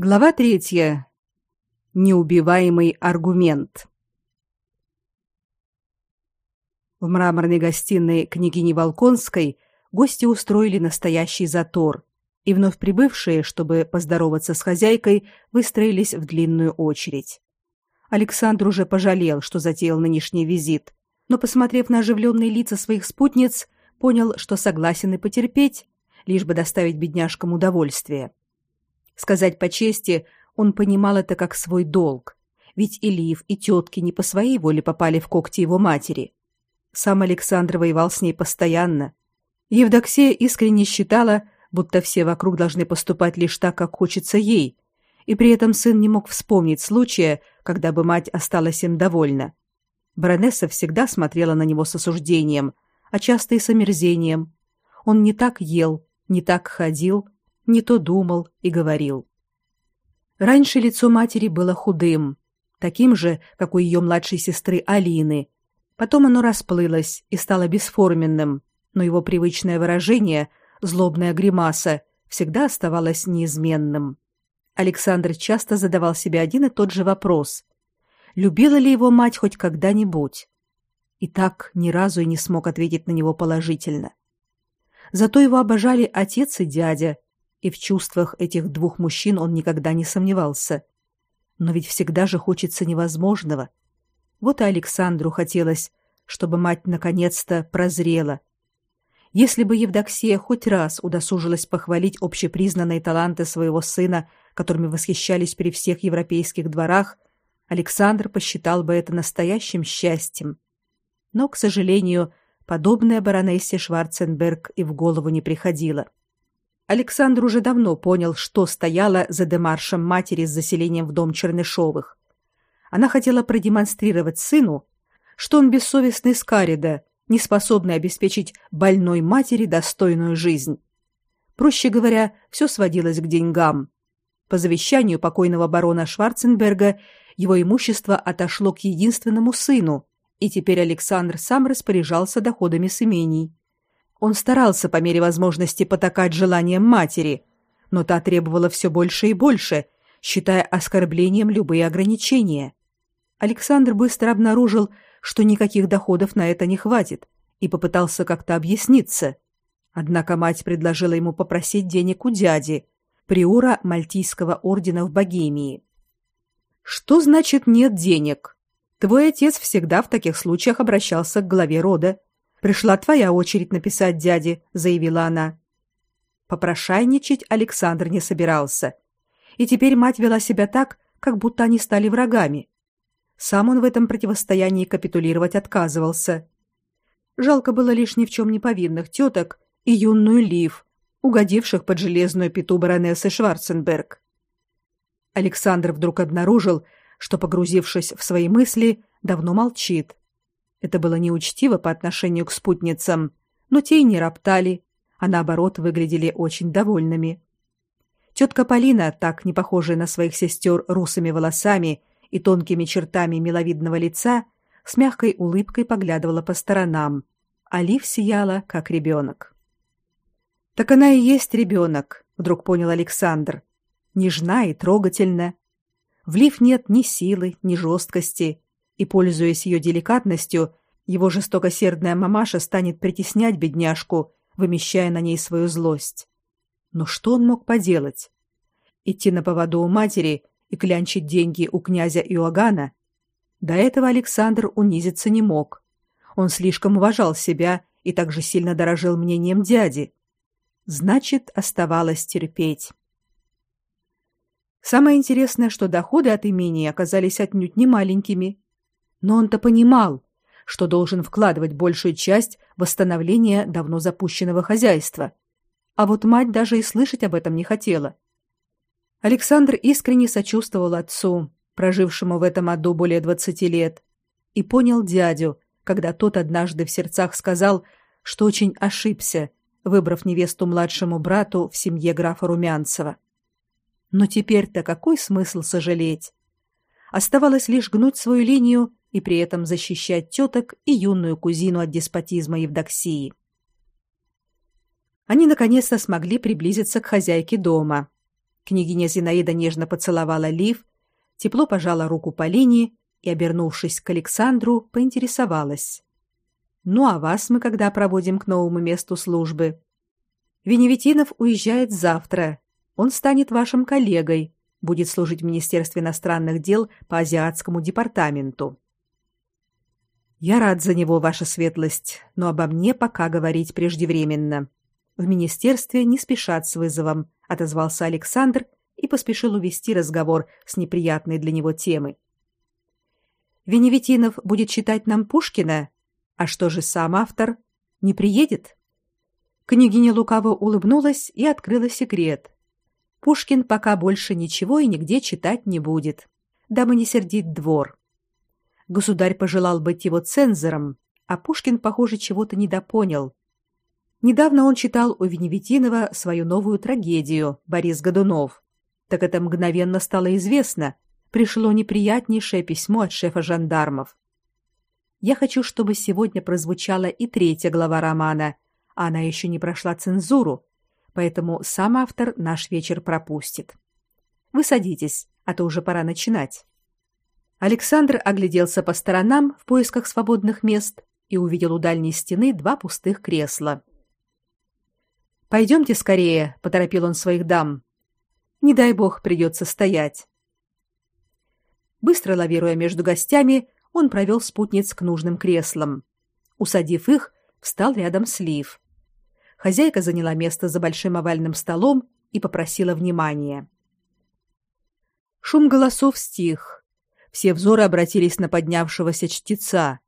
Глава третья. Неубиваемый аргумент. В мраморной гостиной княгини Волконской гости устроили настоящий затор, и вновь прибывшие, чтобы поздороваться с хозяйкой, выстроились в длинную очередь. Александр уже пожалел, что затеял нынешний визит, но, посмотрев на оживленные лица своих спутниц, понял, что согласен и потерпеть, лишь бы доставить бедняжкам удовольствие. Сказать по чести, он понимал это как свой долг, ведь и Лив, и тетки не по своей воле попали в когти его матери. Сам Александр воевал с ней постоянно. Евдоксия искренне считала, будто все вокруг должны поступать лишь так, как хочется ей, и при этом сын не мог вспомнить случая, когда бы мать осталась им довольна. Баронесса всегда смотрела на него с осуждением, а часто и с омерзением. Он не так ел, не так ходил, не то думал и говорил. Раньше лицо матери было худым, таким же, как у ее младшей сестры Алины. Потом оно расплылось и стало бесформенным, но его привычное выражение, злобная гримаса, всегда оставалось неизменным. Александр часто задавал себе один и тот же вопрос: любила ли его мать хоть когда-нибудь. И так ни разу и не смог ответить на него положительно. Зато его обожали отец и дядя, и в чувствах этих двух мужчин он никогда не сомневался. Но ведь всегда же хочется невозможного. Вот и Александру хотелось, чтобы мать наконец-то прозрела. Если бы Евдоксия хоть раз удосужилась похвалить общепризнанные таланты своего сына, которыми восхищались при всех европейских дворах, Александр посчитал бы это настоящим счастьем. Но, к сожалению, подобное баронессе Шварценберг и в голову не приходило. Александр уже давно понял, что стояло за демаршем матери с заселением в дом Чернышовых. Она хотела продемонстрировать сыну, что он бессовестный скарида, не способный обеспечить больной матери достойную жизнь. Проще говоря, все сводилось к деньгам. По завещанию покойного барона Шварценберга его имущество отошло к единственному сыну, и теперь Александр сам распоряжался доходами с имений. Он старался по мере возможности потакать желаниям матери, но та требовала все больше и больше, считая оскорблением любые ограничения. Александр быстро обнаружил, что никаких доходов на это не хватит, и попытался как-то объясниться. Однако мать предложила ему попросить денег у дяди, приора Мальтийского ордена в Богемии. Что значит нет денег? Твой отец всегда в таких случаях обращался к главе рода. Пришла твоя очередь написать дяде, заявила она. Попрошайничать Александр не собирался. И теперь мать вела себя так, как будто они стали врагами. Сам он в этом противостоянии капитулировать отказывался. Жалко было лишь ни в чем не повинных теток и юную Лив, угодивших под железную пету баронессы Шварценберг. Александр вдруг обнаружил, что, погрузившись в свои мысли, давно молчит. Это было неучтиво по отношению к спутницам, но те и не роптали, а наоборот выглядели очень довольными. Тетка Полина, так не похожая на своих сестер русыми волосами и тонкими чертами миловидного лица, с мягкой улыбкой поглядывала по сторонам, а Лив сияла, как ребенок. «Так она и есть ребенок», — вдруг понял Александр нежна и трогательна. В Лив нет ни силы, ни жесткости, и, пользуясь ее деликатностью, его жестокосердная мамаша станет притеснять бедняжку, вымещая на ней свою злость. Но что он мог поделать? Идти на поводу у матери и клянчить деньги у князя Иоганна? До этого Александр унизиться не мог. Он слишком уважал себя и также сильно дорожил мнением дяди. Значит, оставалось терпеть. Самое интересное, что доходы от имения оказались отнюдь не маленькими. Но он-то понимал, что должен вкладывать большую часть в восстановление давно запущенного хозяйства. А вот мать даже и слышать об этом не хотела. Александр искренне сочувствовал отцу, прожившему в этом аду более двадцати лет, и понял дядю, когда тот однажды в сердцах сказал, что очень ошибся, выбрав невесту младшему брату в семье графа Румянцева. Но теперь-то какой смысл сожалеть? Оставалось лишь гнуть свою линию и при этом защищать теток и юную кузину от деспотизма Евдоксии. Они наконец-то смогли приблизиться к хозяйке дома. Княгиня Зинаида нежно поцеловала Лив, тепло пожала руку Полине и, обернувшись к Александру, поинтересовалась: "Ну а вас мы когда проводим к новому месту службы?" Веневитинов уезжает завтра. Он станет вашим коллегой, будет служить в Министерстве иностранных дел по азиатскому департаменту. Я рад за него, ваша светлость, но обо мне пока говорить преждевременно. В министерстве не спешат с вызовом, отозвался Александр и поспешил увести разговор с неприятной для него темы. Веневитинов будет читать нам Пушкина, а что же сам автор? Не приедет? Княгиня лукаво улыбнулась и открыла секрет. Пушкин пока больше ничего и нигде читать не будет, дабы не сердить двор. Государь пожелал быть его цензором, а Пушкин, похоже, чего-то недопонял. Недавно он читал у Веневитинова свою новую трагедию Борис Годунов. Так это мгновенно стало известно. Пришло неприятнейшее письмо от шефа жандармов. Я хочу, чтобы сегодня прозвучала и третья глава романа, а она еще не прошла цензуру, поэтому сам автор наш вечер пропустит. Вы садитесь, а то уже пора начинать. Александр огляделся по сторонам в поисках свободных мест и увидел у дальней стены два пустых кресла. Пойдемте скорее, поторопил он своих дам. Не дай бог придется стоять. Быстро лавируя между гостями, он провел спутниц к нужным креслам. Усадив их, встал рядом с Лив. Хозяйка заняла место за большим овальным столом и попросила внимания. Шум голосов стих все взоры обратились на поднявшегося чтеца.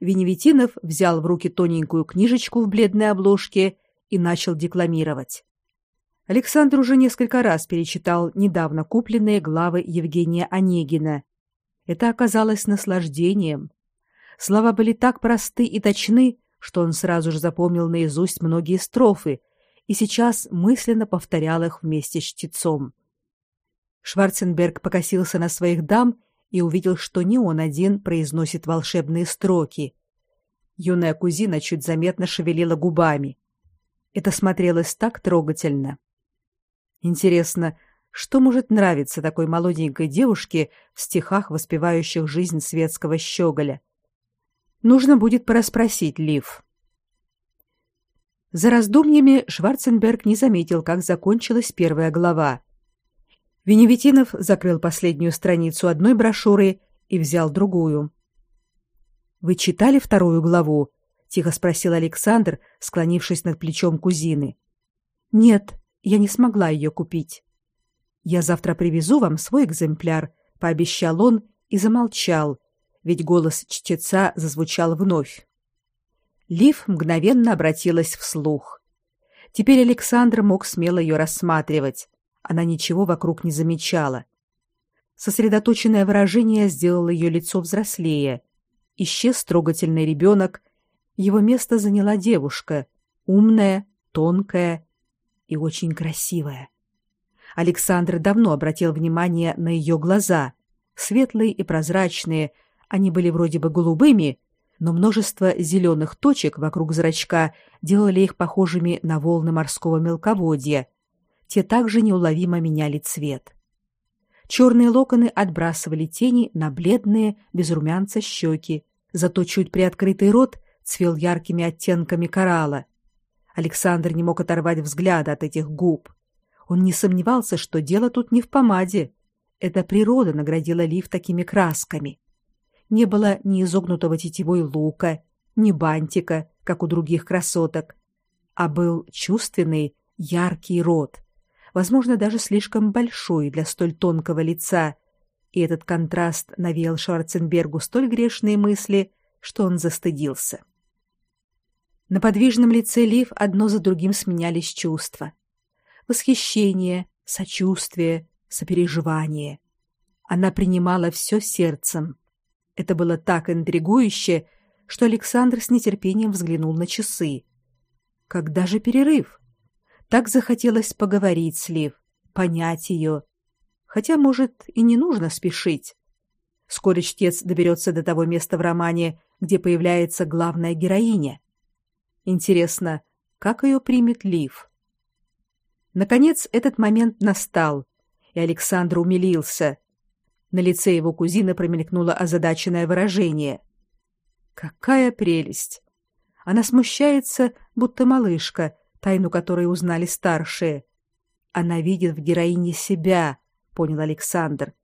Веневитинов взял в руки тоненькую книжечку в бледной обложке и начал декламировать. Александр уже несколько раз перечитал недавно купленные главы Евгения Онегина. Это оказалось наслаждением. Слова были так просты и точны, что он сразу же запомнил наизусть многие строфы и сейчас мысленно повторял их вместе с чтецом. Шварценберг покосился на своих дам и увидел, что не он один произносит волшебные строки. Юная кузина чуть заметно шевелила губами. Это смотрелось так трогательно. Интересно, что может нравиться такой молоденькой девушке в стихах, воспевающих жизнь светского щеголя? Нужно будет порасспросить Лив. За раздумьями Шварценберг не заметил, как закончилась первая глава. Веневитинов закрыл последнюю страницу одной брошюры и взял другую. Вы читали вторую главу? тихо спросил Александр, склонившись над плечом кузины. Нет, я не смогла ее купить. Я завтра привезу вам свой экземпляр, пообещал он и замолчал, ведь голос чтеца зазвучал вновь. Лив мгновенно обратилась вслух. Теперь Александр мог смело ее рассматривать. Она ничего вокруг не замечала. Сосредоточенное выражение сделало ее лицо взрослее. Исчез трогательный ребенок, его место заняла девушка, умная, тонкая и очень красивая. Александр давно обратил внимание на ее глаза, светлые и прозрачные, они были вроде бы голубыми, но множество зеленых точек вокруг зрачка делали их похожими на волны морского мелководья, те также неуловимо меняли цвет. Черные локоны отбрасывали тени на бледные, без румянца щеки, зато чуть приоткрытый рот цвел яркими оттенками коралла. Александр не мог оторвать взгляда от этих губ. Он не сомневался, что дело тут не в помаде. Это природа наградила Лив такими красками. Не было ни изогнутого тетивой лука, ни бантика, как у других красоток, а был чувственный, яркий рот, возможно, даже слишком большой для столь тонкого лица, и этот контраст навеял Шварценбергу столь грешные мысли, что он застыдился. На подвижном лице Лив одно за другим сменялись чувства: восхищение, сочувствие, сопереживание. Она принимала все сердцем. Это было так интригующе, что Александр с нетерпением взглянул на часы. Когда же перерыв? Так захотелось поговорить с Лив, понять ее. Хотя, может, и не нужно спешить. Скоро чтец доберется до того места в романе, где появляется главная героиня. Интересно, как ее примет Лив? Наконец этот момент настал, и Александр умилился. На лице его кузины промелькнуло озадаченное выражение. Какая прелесть! Она смущается, будто малышка, тайну которой узнали старшие. Она видит в героине себя, понял Александр.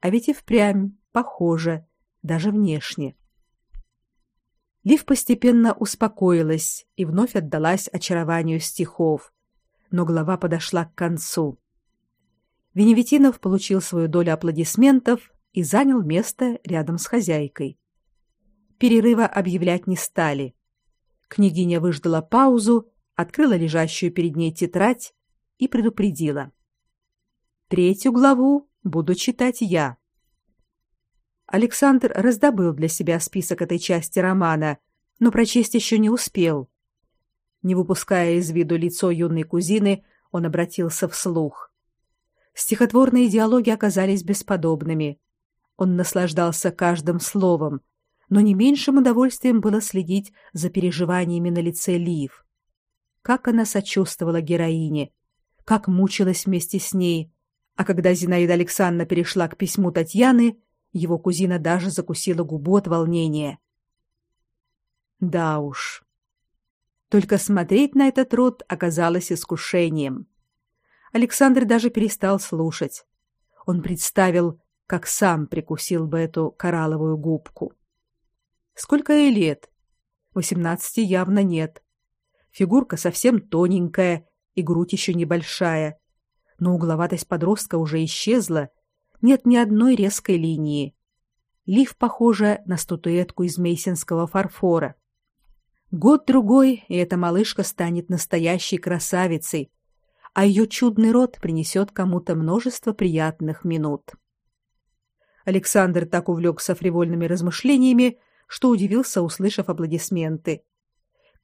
А ведь и впрямь похоже, даже внешне. Лив постепенно успокоилась и вновь отдалась очарованию стихов, но глава подошла к концу. Веневитинов получил свою долю аплодисментов и занял место рядом с хозяйкой. Перерыва объявлять не стали. Княгиня выждала паузу, открыла лежащую перед ней тетрадь и предупредила: "Третью главу буду читать я". Александр раздобыл для себя список этой части романа, но прочесть еще не успел. Не выпуская из виду лицо юной кузины, он обратился вслух. Стихотворные диалоги оказались бесподобными. Он наслаждался каждым словом, но не меньшим удовольствием было следить за переживаниями на лице Лив. Как она сочувствовала героине, как мучилась вместе с ней, а когда Зинаида Александровна перешла к письму Татьяны, его кузина даже закусила губу от волнения. Да уж. Только смотреть на этот род оказалось искушением. Александр даже перестал слушать. Он представил, как сам прикусил бы эту коралловую губку. Сколько ей лет? Восемнадцати явно нет. Фигурка совсем тоненькая, и грудь еще небольшая. Но угловатость подростка уже исчезла, нет ни одной резкой линии. Лиф похожа на статуэтку из мейсенского фарфора. Год-другой, и эта малышка станет настоящей красавицей, а ее чудный род принесет кому-то множество приятных минут. Александр так увлекся фривольными размышлениями, что удивился, услышав аплодисменты.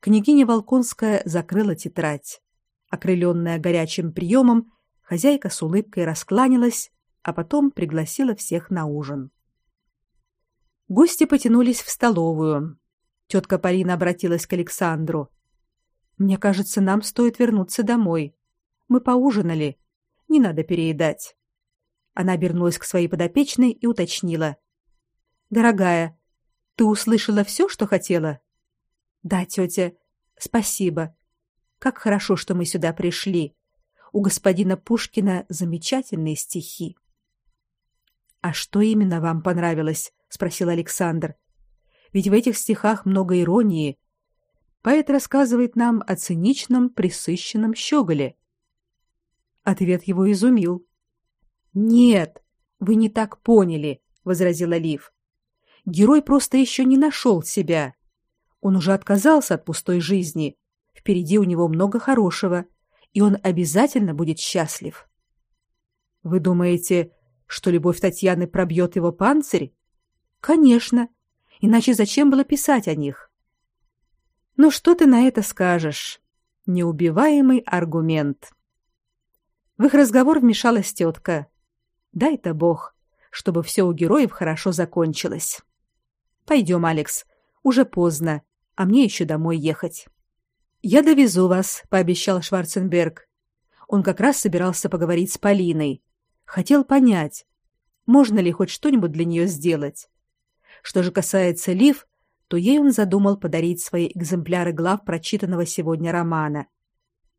Княгиня Волконская закрыла тетрадь. Окрыленная горячим приемом, хозяйка с улыбкой раскланялась а потом пригласила всех на ужин. Гости потянулись в столовую. Тетка Полина обратилась к Александру. Мне кажется, нам стоит вернуться домой. Мы поужинали. Не надо переедать. Она обернулась к своей подопечной и уточнила: "Дорогая, ты услышала все, что хотела?" "Да, тетя. Спасибо. Как хорошо, что мы сюда пришли. У господина Пушкина замечательные стихи". А что именно вам понравилось? спросил Александр. Ведь в этих стихах много иронии. Поэт рассказывает нам о циничном, пресыщенном щеголе. Ответ его изумил. Нет, вы не так поняли, возразила Лив. Герой просто еще не нашел себя. Он уже отказался от пустой жизни. Впереди у него много хорошего, и он обязательно будет счастлив. Вы думаете, что любовь Татьяны пробьет его панцирь? Конечно. Иначе зачем было писать о них? Ну что ты на это скажешь? Неубиваемый аргумент. В их разговор вмешалась тетка. Дай-то бог, чтобы все у героев хорошо закончилось. Пойдем, Алекс, уже поздно, а мне еще домой ехать. Я довезу вас, пообещал Шварценберг. Он как раз собирался поговорить с Полиной, хотел понять, можно ли хоть что-нибудь для нее сделать. Что же касается Лив, то ей он задумал подарить свои экземпляры глав прочитанного сегодня романа.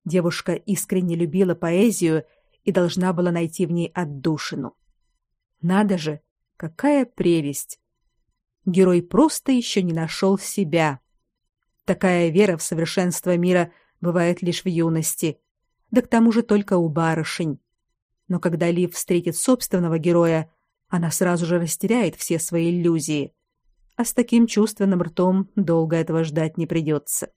Девушка искренне любила поэзию и должна была найти в ней отдушину. Надо же, какая прелесть! Герой просто еще не нашел себя. Такая вера в совершенство мира бывает лишь в юности, да к тому же только у барышень но когда Лив встретит собственного героя, она сразу же растеряет все свои иллюзии. А с таким чувственным ртом долго этого ждать не придется.